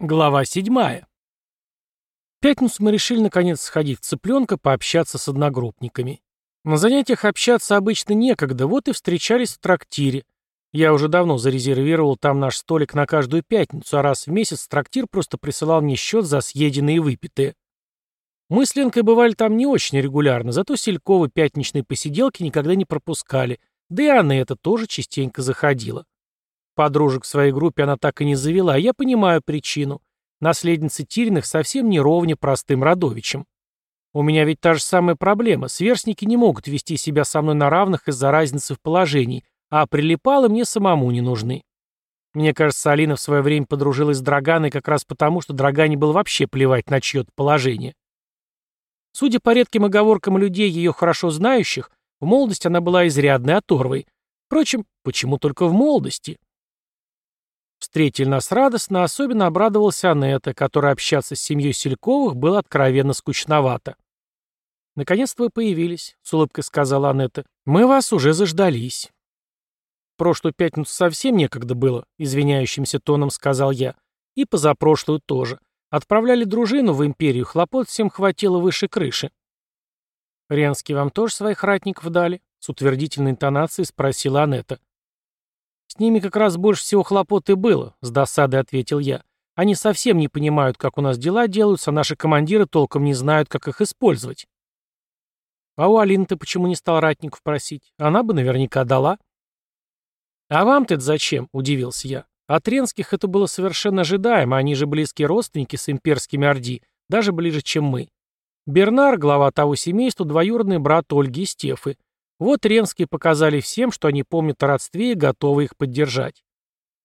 Глава седьмая. В пятницу мы решили наконец сходить в цыпленка, пообщаться с одногруппниками. На занятиях общаться обычно некогда, вот и встречались в трактире. Я уже давно зарезервировал там наш столик на каждую пятницу, а раз в месяц трактир просто присылал мне счет за съеденные и выпитые. Мы с Ленкой бывали там не очень регулярно, зато Селькова пятничные посиделки никогда не пропускали, да и Анна это тоже частенько заходила. Подружек в своей группе она так и не завела, я понимаю причину. Наследница Тириных совсем не ровня простым родовичам. У меня ведь та же самая проблема. Сверстники не могут вести себя со мной на равных из-за разницы в положении, а прилипалы мне самому не нужны. Мне кажется, Алина в свое время подружилась с Драганой как раз потому, что Драгане было вообще плевать на чье-то положение. Судя по редким оговоркам людей, ее хорошо знающих, в молодости она была изрядной оторвой. Впрочем, почему только в молодости? Встретили нас радостно, особенно обрадовался Анетта, которая общаться с семьей Сельковых было откровенно скучновато. «Наконец-то вы появились», — с улыбкой сказала Анетта. «Мы вас уже заждались». «Прошлую пятницу совсем некогда было», — извиняющимся тоном сказал я. «И позапрошлую тоже. Отправляли дружину в империю, хлопот всем хватило выше крыши». «Ренский вам тоже своих ратников дали?» — с утвердительной интонацией спросила Анетта. «С ними как раз больше всего хлопот и было», — с досадой ответил я. «Они совсем не понимают, как у нас дела делаются, а наши командиры толком не знают, как их использовать». «А у Алины ты почему не стал ратников просить? Она бы наверняка дала». «А вам-то зачем?» — удивился я. От Ренских это было совершенно ожидаемо, они же близкие родственники с имперскими Орди, даже ближе, чем мы. Бернар, глава того семейства, двоюродный брат Ольги и Стефы. Вот Ренские показали всем, что они помнят о родстве и готовы их поддержать.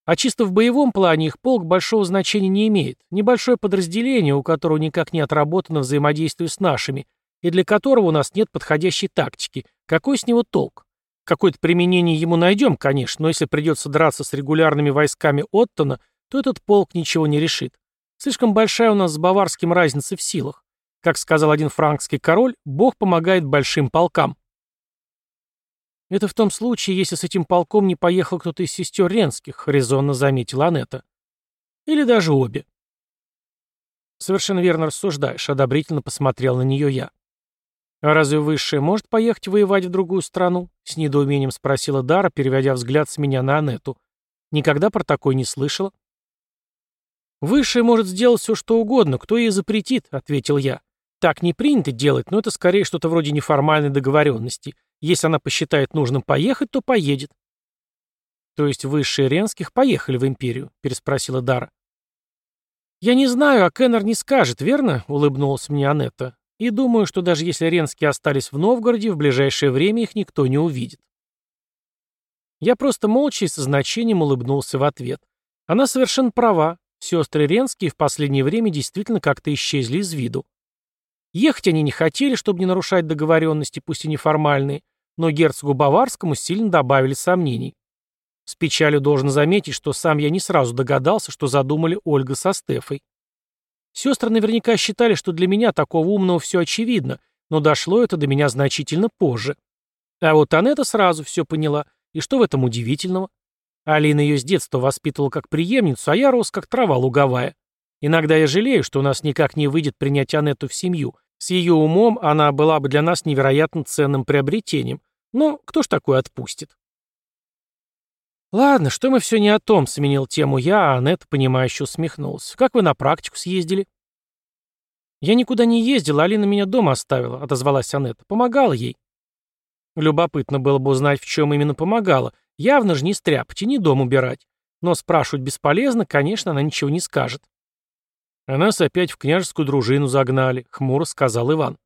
А чисто в боевом плане их полк большого значения не имеет. Небольшое подразделение, у которого никак не отработано взаимодействие с нашими, и для которого у нас нет подходящей тактики. Какой с него толк? Какое-то применение ему найдем, конечно, но если придется драться с регулярными войсками Оттона, то этот полк ничего не решит. Слишком большая у нас с баварским разница в силах. Как сказал один франкский король, Бог помогает большим полкам. «Это в том случае, если с этим полком не поехал кто-то из сестер Ренских», — резонно заметила Анетта. «Или даже обе». «Совершенно верно рассуждаешь», — одобрительно посмотрел на нее я. «А разве Высшая может поехать воевать в другую страну?» — с недоумением спросила Дара, переводя взгляд с меня на Анетту. «Никогда про такое не слышала». «Высшая может сделать все, что угодно, кто ей запретит», — ответил я. «Так не принято делать, но это скорее что-то вроде неформальной договоренности. Если она посчитает нужным поехать, то поедет. То есть высшие Ренских поехали в империю, переспросила Дара. Я не знаю, а Кеннер не скажет, верно? Улыбнулась мне Анетта. И думаю, что даже если Ренские остались в Новгороде, в ближайшее время их никто не увидит. Я просто молча и со значением улыбнулся в ответ. Она совершенно права. Сестры Ренские в последнее время действительно как-то исчезли из виду. Ехать они не хотели, чтобы не нарушать договоренности, пусть и неформальные, но герцогу Баварскому сильно добавили сомнений. С печалью должен заметить, что сам я не сразу догадался, что задумали Ольга со Стефой. Сестры наверняка считали, что для меня такого умного все очевидно, но дошло это до меня значительно позже. А вот Анетта сразу все поняла, и что в этом удивительного? Алина ее с детства воспитывала как преемницу, а я рос как трава луговая. Иногда я жалею, что у нас никак не выйдет принять Анетту в семью. С ее умом она была бы для нас невероятно ценным приобретением. Но кто ж такое отпустит? «Ладно, что мы все не о том», — сменил тему я, а Анетта, понимающе усмехнулась. «Как вы на практику съездили?» «Я никуда не ездила, Алина меня дома оставила», — отозвалась Анетта. «Помогала ей». Любопытно было бы узнать, в чем именно помогала. Явно же не стряпать и не дом убирать. Но спрашивать бесполезно, конечно, она ничего не скажет. А нас опять в княжескую дружину загнали, хмуро сказал Иван.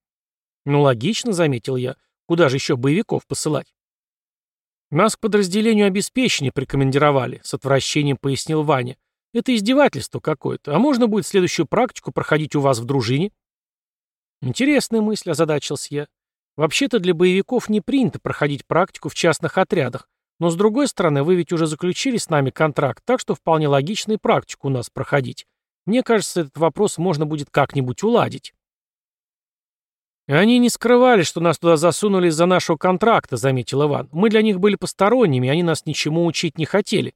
Ну, логично, заметил я. Куда же еще боевиков посылать? Нас к подразделению обеспечения прикомандировали, с отвращением пояснил Ваня. Это издевательство какое-то. А можно будет следующую практику проходить у вас в дружине? Интересная мысль, озадачился я. Вообще-то для боевиков не принято проходить практику в частных отрядах, но с другой стороны, вы ведь уже заключили с нами контракт, так что вполне логично и практику у нас проходить. Мне кажется, этот вопрос можно будет как-нибудь уладить. «Они не скрывали, что нас туда засунули из-за нашего контракта», — заметил Иван. «Мы для них были посторонними, они нас ничему учить не хотели».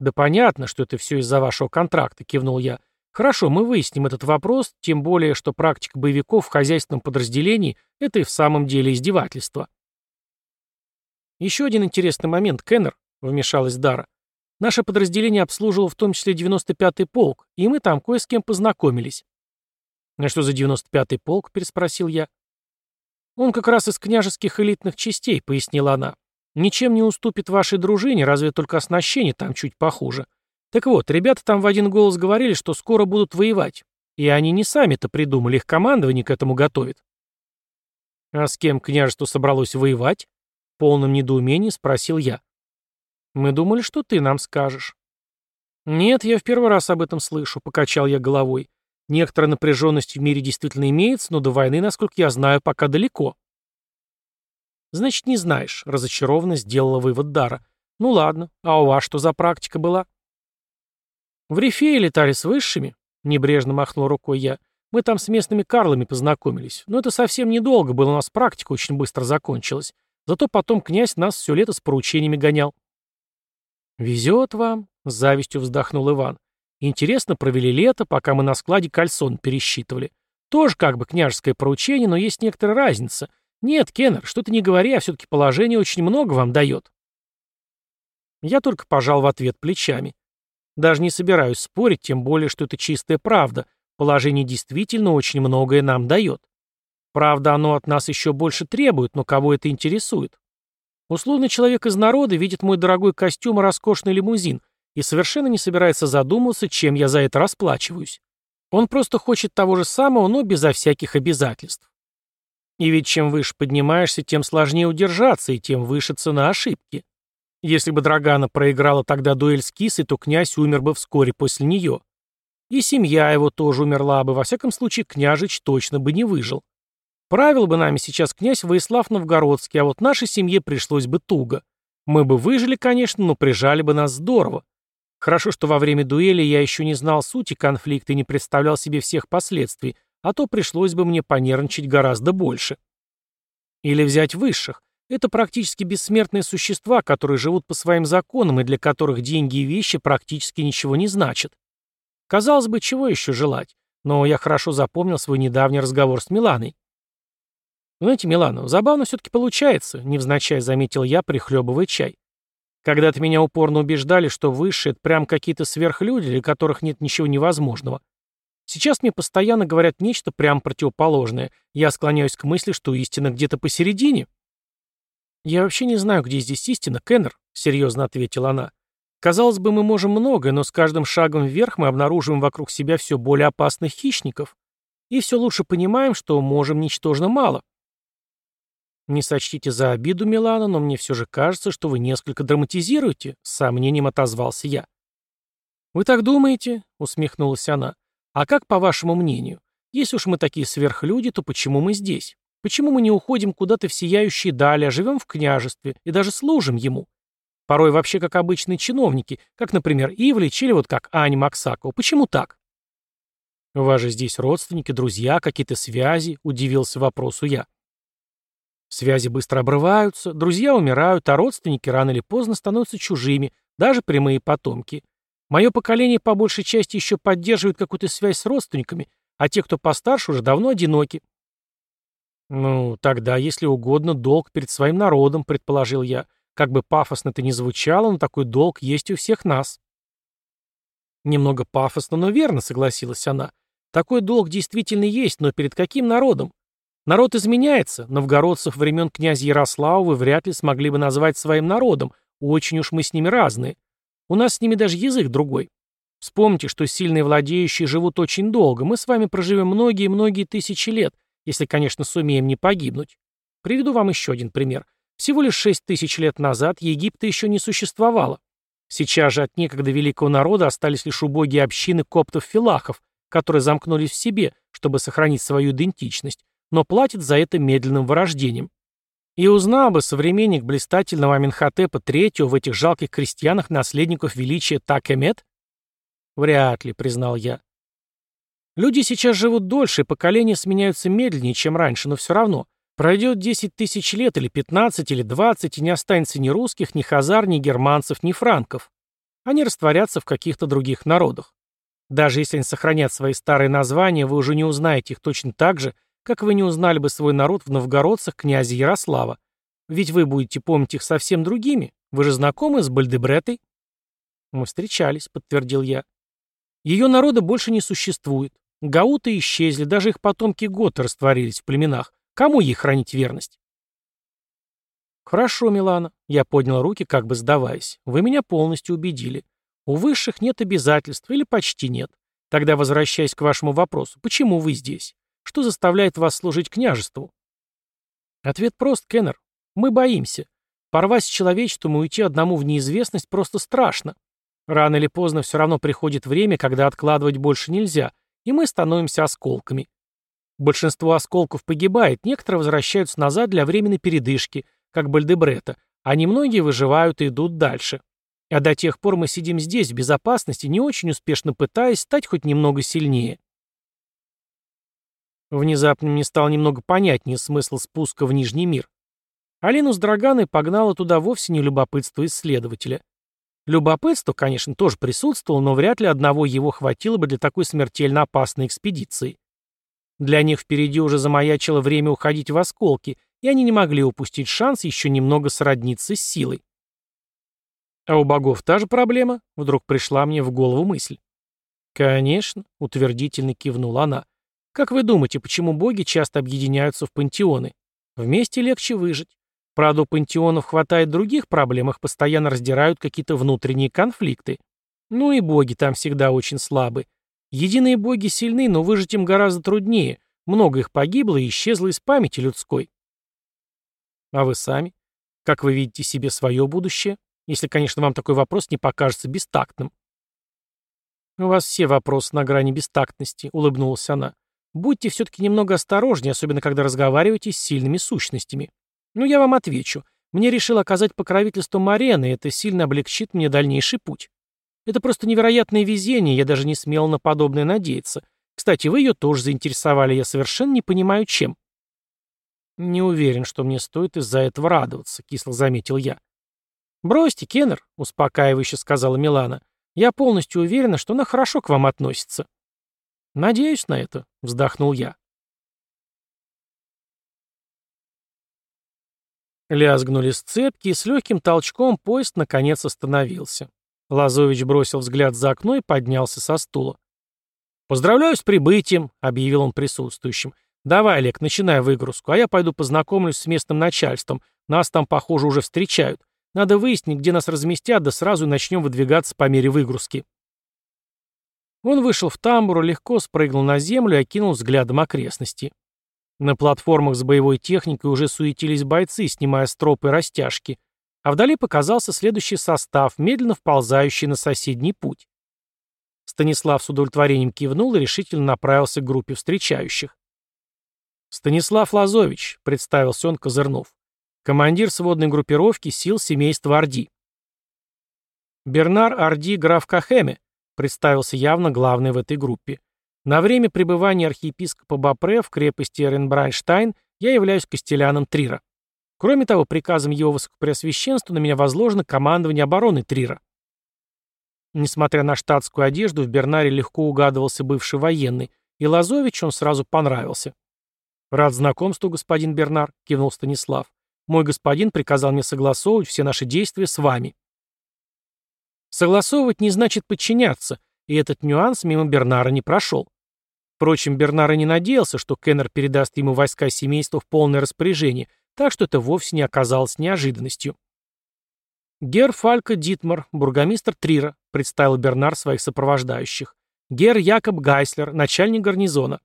«Да понятно, что это все из-за вашего контракта», — кивнул я. «Хорошо, мы выясним этот вопрос, тем более, что практика боевиков в хозяйственном подразделении — это и в самом деле издевательство». «Еще один интересный момент, Кеннер», — вмешалась Дара. «Наше подразделение обслуживало в том числе 95-й полк, и мы там кое с кем познакомились». «А что за 95-й полк?» — переспросил я. «Он как раз из княжеских элитных частей», — пояснила она. «Ничем не уступит вашей дружине, разве только оснащение там чуть похуже. Так вот, ребята там в один голос говорили, что скоро будут воевать. И они не сами-то придумали, их командование к этому готовит». «А с кем княжество собралось воевать?» В полном недоумении спросил я. «Мы думали, что ты нам скажешь». «Нет, я в первый раз об этом слышу», — покачал я головой. Некоторая напряженность в мире действительно имеется, но до войны, насколько я знаю, пока далеко. Значит, не знаешь, разочарованно сделала вывод Дара. Ну ладно, а у вас что за практика была? В Рифее летали с высшими, небрежно махнул рукой я. Мы там с местными карлами познакомились. Но это совсем недолго было, у нас практика очень быстро закончилась. Зато потом князь нас все лето с поручениями гонял. «Везет вам», — с завистью вздохнул Иван. Интересно провели лето, пока мы на складе кальсон пересчитывали. Тоже как бы княжеское поручение, но есть некоторая разница. Нет, Кеннер, что ты не говори, а все-таки положение очень много вам дает. Я только пожал в ответ плечами. Даже не собираюсь спорить, тем более, что это чистая правда. Положение действительно очень многое нам дает. Правда, оно от нас еще больше требует, но кого это интересует? Условный человек из народа видит мой дорогой костюм и роскошный лимузин, и совершенно не собирается задумываться, чем я за это расплачиваюсь. Он просто хочет того же самого, но безо всяких обязательств. И ведь чем выше поднимаешься, тем сложнее удержаться, и тем выше цена ошибки. Если бы Драгана проиграла тогда дуэль с Кисой, то князь умер бы вскоре после нее. И семья его тоже умерла бы, во всяком случае княжич точно бы не выжил. Правил бы нами сейчас князь Воислав Новгородский, а вот нашей семье пришлось бы туго. Мы бы выжили, конечно, но прижали бы нас здорово. Хорошо, что во время дуэли я еще не знал сути конфликта и не представлял себе всех последствий, а то пришлось бы мне понервничать гораздо больше. Или взять высших. Это практически бессмертные существа, которые живут по своим законам и для которых деньги и вещи практически ничего не значат. Казалось бы, чего еще желать? Но я хорошо запомнил свой недавний разговор с Миланой. «Знаете, Милана, забавно все-таки получается», — невзначай заметил я, прихлебывая чай. Когда-то меня упорно убеждали, что высшие — это прям какие-то сверхлюди, для которых нет ничего невозможного. Сейчас мне постоянно говорят нечто прям противоположное. Я склоняюсь к мысли, что истина где-то посередине. «Я вообще не знаю, где здесь истина, Кеннер», — серьезно ответила она. «Казалось бы, мы можем многое, но с каждым шагом вверх мы обнаруживаем вокруг себя все более опасных хищников. И все лучше понимаем, что можем ничтожно мало. «Не сочтите за обиду, Милана, но мне все же кажется, что вы несколько драматизируете», — с сомнением отозвался я. «Вы так думаете?» — усмехнулась она. «А как, по вашему мнению? Если уж мы такие сверхлюди, то почему мы здесь? Почему мы не уходим куда-то в сияющие дали, а живем в княжестве и даже служим ему? Порой вообще как обычные чиновники, как, например, Ивлич или вот как Аня Максакова. Почему так?» «У вас же здесь родственники, друзья, какие-то связи», — удивился вопросу я. Связи быстро обрываются, друзья умирают, а родственники рано или поздно становятся чужими, даже прямые потомки. Мое поколение по большей части еще поддерживает какую-то связь с родственниками, а те, кто постарше, уже давно одиноки. «Ну, тогда, если угодно, долг перед своим народом», — предположил я. Как бы пафосно это ни звучало, но такой долг есть у всех нас. Немного пафосно, но верно, согласилась она. Такой долг действительно есть, но перед каким народом? Народ изменяется, новгородцев времен князя Ярослава вы вряд ли смогли бы назвать своим народом, очень уж мы с ними разные. У нас с ними даже язык другой. Вспомните, что сильные владеющие живут очень долго, мы с вами проживем многие-многие тысячи лет, если, конечно, сумеем не погибнуть. Приведу вам еще один пример. Всего лишь шесть тысяч лет назад Египта еще не существовало. Сейчас же от некогда великого народа остались лишь убогие общины коптов-филахов, которые замкнулись в себе, чтобы сохранить свою идентичность, но платит за это медленным вырождением. И узнал бы современник блистательного Аминхотепа III в этих жалких крестьянах наследников величия Такемет? Вряд ли, признал я. Люди сейчас живут дольше, поколения сменяются медленнее, чем раньше, но все равно. Пройдет 10 тысяч лет, или 15, или 20, и не останется ни русских, ни хазар, ни германцев, ни франков. они растворятся в каких-то других народах. Даже если они сохранят свои старые названия, вы уже не узнаете их точно так же, как вы не узнали бы свой народ в новгородцах князя Ярослава. Ведь вы будете помнить их совсем другими. Вы же знакомы с Бальдебретой? Мы встречались, подтвердил я. Ее народа больше не существует. Гауты исчезли, даже их потомки готы растворились в племенах. Кому ей хранить верность? Хорошо, Милана. Я поднял руки, как бы сдаваясь. Вы меня полностью убедили. У высших нет обязательств или почти нет. Тогда возвращаясь к вашему вопросу, почему вы здесь? Что заставляет вас служить княжеству? Ответ прост, Кеннер. Мы боимся. Порвать с человечеством и уйти одному в неизвестность просто страшно. Рано или поздно все равно приходит время, когда откладывать больше нельзя, и мы становимся осколками. Большинство осколков погибает, некоторые возвращаются назад для временной передышки, как Бальдебрета, а немногие выживают и идут дальше. А до тех пор мы сидим здесь, в безопасности, не очень успешно пытаясь стать хоть немного сильнее. Внезапно мне стало немного понятнее смысл спуска в Нижний мир. Алину с Драганой погнала туда вовсе не любопытство исследователя. Любопытство, конечно, тоже присутствовало, но вряд ли одного его хватило бы для такой смертельно опасной экспедиции. Для них впереди уже замаячило время уходить в осколки, и они не могли упустить шанс еще немного сродниться с силой. А у богов та же проблема, вдруг пришла мне в голову мысль. «Конечно», — утвердительно кивнула она. «Как вы думаете, почему боги часто объединяются в пантеоны? Вместе легче выжить. Правда, у пантеонов хватает других проблем, их постоянно раздирают какие-то внутренние конфликты. Ну и боги там всегда очень слабы. Единые боги сильны, но выжить им гораздо труднее. Много их погибло и исчезло из памяти людской. А вы сами? Как вы видите себе свое будущее? Если, конечно, вам такой вопрос не покажется бестактным. «У вас все вопросы на грани бестактности», — улыбнулась она. «Будьте все-таки немного осторожнее, особенно когда разговариваете с сильными сущностями. Ну, я вам отвечу. Мне решил оказать покровительство Марены, и это сильно облегчит мне дальнейший путь. Это просто невероятное везение, я даже не смел на подобное надеяться. Кстати, вы ее тоже заинтересовали, я совершенно не понимаю, чем». «Не уверен, что мне стоит из-за этого радоваться», — кисло заметил я. «Бросьте, Кеннер», — успокаивающе сказала Милана. «Я полностью уверена, что она хорошо к вам относится». «Надеюсь на это», — вздохнул я. Лязгнули сцепки, и с легким толчком поезд наконец остановился. Лазович бросил взгляд за окно и поднялся со стула. «Поздравляю с прибытием», — объявил он присутствующим. «Давай, Олег, начинай выгрузку, а я пойду познакомлюсь с местным начальством. Нас там, похоже, уже встречают. Надо выяснить, где нас разместят, да сразу начнем выдвигаться по мере выгрузки». Он вышел в тамбур, легко спрыгнул на землю и окинул взглядом окрестности. На платформах с боевой техникой уже суетились бойцы, снимая стропы и растяжки, а вдали показался следующий состав, медленно вползающий на соседний путь. Станислав с удовлетворением кивнул и решительно направился к группе встречающих. «Станислав Лазович», — представился он, козырнув, — «командир сводной группировки сил семейства Орди». «Бернар Орди граф Кахеме», — представился явно главный в этой группе. На время пребывания архиепископа Бапре в крепости Эренбрайнштайн я являюсь костеляном Трира. Кроме того, приказом его высокопреосвященства на меня возложено командование обороны Трира. Несмотря на штатскую одежду, в Бернаре легко угадывался бывший военный, и Лазович он сразу понравился. «Рад знакомству, господин Бернар», — кивнул Станислав. «Мой господин приказал мне согласовывать все наши действия с вами». Согласовывать не значит подчиняться, и этот нюанс мимо Бернара не прошел. Впрочем, Бернар и не надеялся, что Кеннер передаст ему войска семейства в полное распоряжение, так что это вовсе не оказалось неожиданностью. «Гер Фалька Дитмар, бургомистр Трира», — представил Бернар своих сопровождающих. «Гер Якоб Гайслер, начальник гарнизона».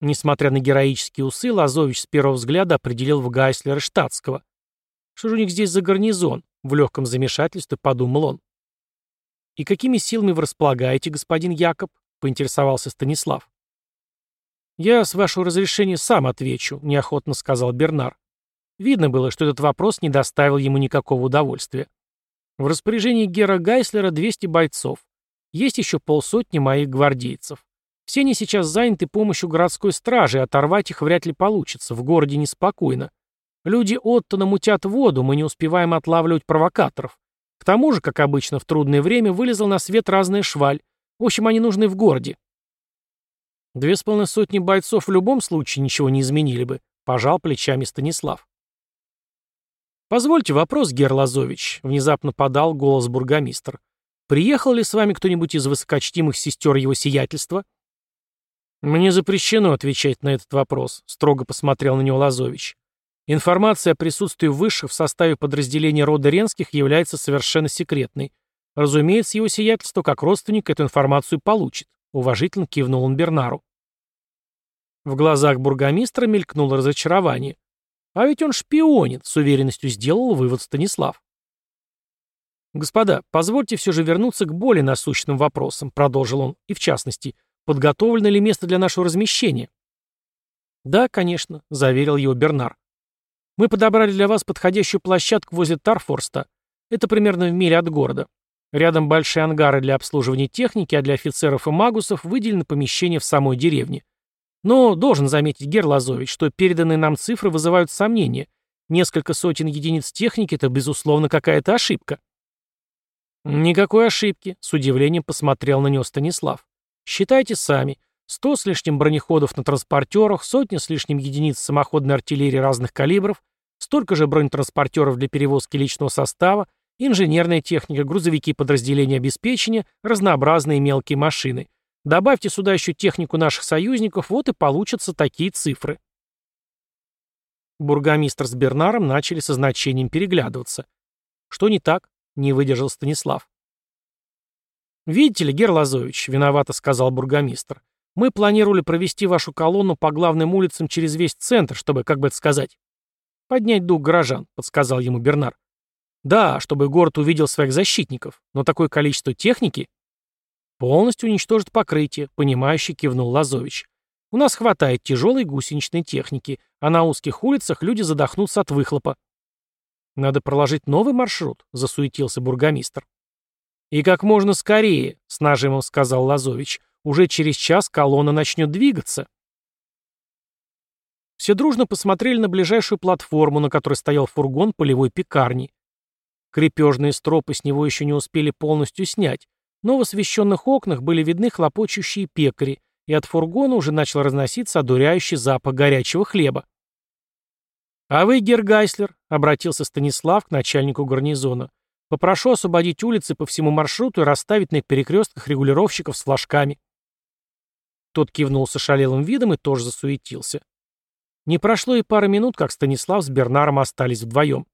Несмотря на героические усы, Лазович с первого взгляда определил в Гайслера штатского. «Что же у них здесь за гарнизон?» — в легком замешательстве подумал он. «И какими силами вы располагаете, господин Якоб?» — поинтересовался Станислав. «Я, с вашего разрешения, сам отвечу», — неохотно сказал Бернар. Видно было, что этот вопрос не доставил ему никакого удовольствия. В распоряжении Гера Гайслера 200 бойцов. Есть еще полсотни моих гвардейцев. Все они сейчас заняты помощью городской стражи, оторвать их вряд ли получится, в городе неспокойно. Люди Оттона мутят воду, мы не успеваем отлавливать провокаторов. К тому же, как обычно, в трудное время вылезла на свет разная шваль. В общем, они нужны в городе. Две с половиной сотни бойцов в любом случае ничего не изменили бы, пожал плечами Станислав. «Позвольте вопрос, Гер Лазович», — внезапно подал голос бургомистр. «Приехал ли с вами кто-нибудь из высокочтимых сестер его сиятельства?» «Мне запрещено отвечать на этот вопрос», — строго посмотрел на него Лазович. Информация о присутствии высших в составе подразделения рода Ренских является совершенно секретной. Разумеется, его сиятельство как родственник эту информацию получит. Уважительно кивнул он Бернару. В глазах бургомистра мелькнуло разочарование. А ведь он шпионит, с уверенностью сделал вывод Станислав. «Господа, позвольте все же вернуться к более насущным вопросам», — продолжил он, и в частности, подготовлено ли место для нашего размещения? «Да, конечно», — заверил его Бернар. Мы подобрали для вас подходящую площадку возле Тарфорста. Это примерно в миле от города. Рядом большие ангары для обслуживания техники, а для офицеров и магусов выделено помещение в самой деревне. Но должен заметить Герлазович, что переданные нам цифры вызывают сомнения. Несколько сотен единиц техники – это, безусловно, какая-то ошибка. Никакой ошибки, с удивлением посмотрел на него Станислав. Считайте сами. Сто с лишним бронеходов на транспортерах, сотня с лишним единиц самоходной артиллерии разных калибров, столько же бронетранспортеров для перевозки личного состава, инженерная техника, грузовики подразделения обеспечения, разнообразные мелкие машины. Добавьте сюда еще технику наших союзников, вот и получатся такие цифры. Бургомистр с Бернаром начали со значением переглядываться. Что не так? Не выдержал Станислав. «Видите ли, Герлазович, — виновато сказал бургомистр, мы планировали провести вашу колонну по главным улицам через весь центр, чтобы, как бы это сказать, поднять дух горожан, подсказал ему Бернар. Да, чтобы город увидел своих защитников, но такое количество техники полностью уничтожит покрытие, понимающе кивнул Лазович. У нас хватает тяжелой гусеничной техники, а на узких улицах люди задохнутся от выхлопа. Надо проложить новый маршрут, засуетился бургомистр. И как можно скорее, с нажимом сказал Лазович. Уже через час колонна начнет двигаться. Все дружно посмотрели на ближайшую платформу, на которой стоял фургон полевой пекарни. Крепежные стропы с него еще не успели полностью снять, но в освещенных окнах были видны хлопочущие пекари, и от фургона уже начал разноситься одуряющий запах горячего хлеба. «А вы, Гергайслер», — обратился Станислав к начальнику гарнизона, — «попрошу освободить улицы по всему маршруту и расставить на их перекрестках регулировщиков с флажками». Тот кивнул с ошалелым видом и тоже засуетился. Не прошло и пары минут, как Станислав с Бернаром остались вдвоем.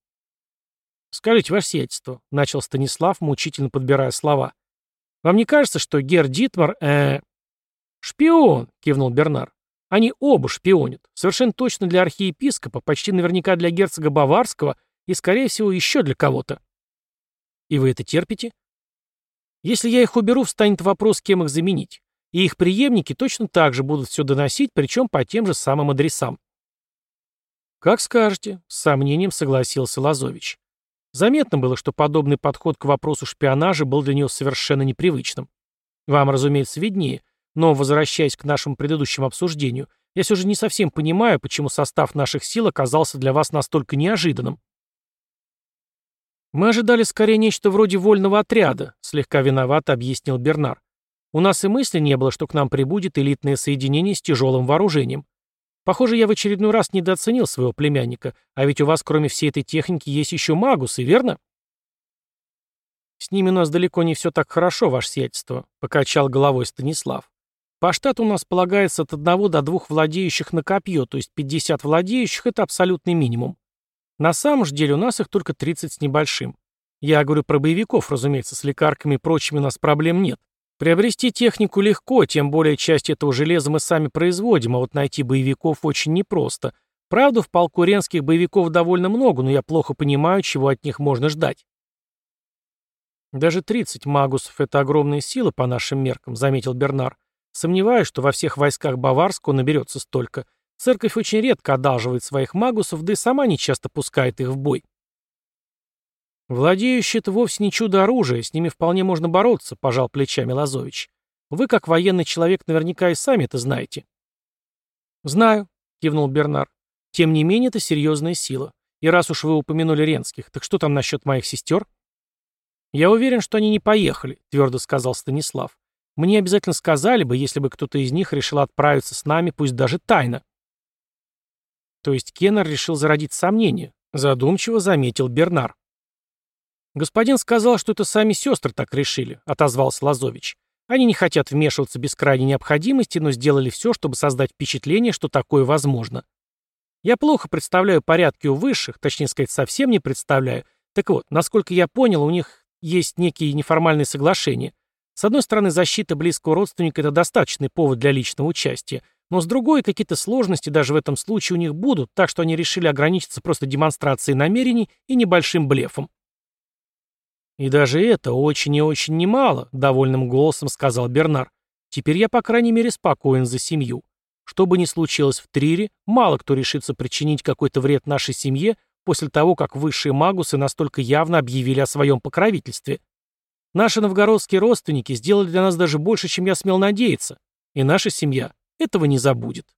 «Скажите, ваше сиятельство», — начал Станислав, мучительно подбирая слова. «Вам не кажется, что Гер Дитмар, э «Шпион», — кивнул Бернар. «Они оба шпионят. Совершенно точно для архиепископа, почти наверняка для герцога Баварского и, скорее всего, еще для кого-то». «И вы это терпите?» «Если я их уберу, встанет вопрос, кем их заменить. И их преемники точно так же будут все доносить, причем по тем же самым адресам. «Как скажете», — с сомнением согласился Лазович. Заметно было, что подобный подход к вопросу шпионажа был для него совершенно непривычным. Вам, разумеется, виднее, но, возвращаясь к нашему предыдущему обсуждению, я все же не совсем понимаю, почему состав наших сил оказался для вас настолько неожиданным. «Мы ожидали скорее нечто вроде вольного отряда», — слегка виновато объяснил Бернар. У нас и мысли не было, что к нам прибудет элитное соединение с тяжелым вооружением. Похоже, я в очередной раз недооценил своего племянника, а ведь у вас кроме всей этой техники есть еще магусы, верно? С ними у нас далеко не все так хорошо, ваше сиятельство, покачал головой Станислав. По штату у нас полагается от одного до двух владеющих на копье, то есть 50 владеющих — это абсолютный минимум. На самом же деле у нас их только 30 с небольшим. Я говорю про боевиков, разумеется, с лекарками и прочими у нас проблем нет. Приобрести технику легко, тем более часть этого железа мы сами производим, а вот найти боевиков очень непросто. Правда, в полку ренских боевиков довольно много, но я плохо понимаю, чего от них можно ждать. Даже 30 магусов — это огромная сила по нашим меркам, заметил Бернар. Сомневаюсь, что во всех войсках Баварского наберется столько. Церковь очень редко одалживает своих магусов, да и сама не часто пускает их в бой. «Владеющие — это вовсе не чудо оружия, с ними вполне можно бороться», — пожал плечами Лазович. «Вы, как военный человек, наверняка и сами это знаете». «Знаю», — кивнул Бернар. «Тем не менее, это серьезная сила. И раз уж вы упомянули Ренских, так что там насчет моих сестер?» «Я уверен, что они не поехали», — твердо сказал Станислав. «Мне обязательно сказали бы, если бы кто-то из них решил отправиться с нами, пусть даже тайно». То есть Кеннер решил зародить сомнения, задумчиво заметил Бернар. «Господин сказал, что это сами сестры так решили», — отозвался Лазович. «Они не хотят вмешиваться без крайней необходимости, но сделали все, чтобы создать впечатление, что такое возможно. Я плохо представляю порядки у высших, точнее сказать, совсем не представляю. Так вот, насколько я понял, у них есть некие неформальные соглашения. С одной стороны, защита близкого родственника – это достаточный повод для личного участия, но с другой, какие-то сложности даже в этом случае у них будут, так что они решили ограничиться просто демонстрацией намерений и небольшим блефом. «И даже это очень и очень немало», — довольным голосом сказал Бернар. «Теперь я, по крайней мере, спокоен за семью. Что бы ни случилось в Трире, мало кто решится причинить какой-то вред нашей семье после того, как высшие магусы настолько явно объявили о своем покровительстве. Наши новгородские родственники сделали для нас даже больше, чем я смел надеяться, и наша семья этого не забудет».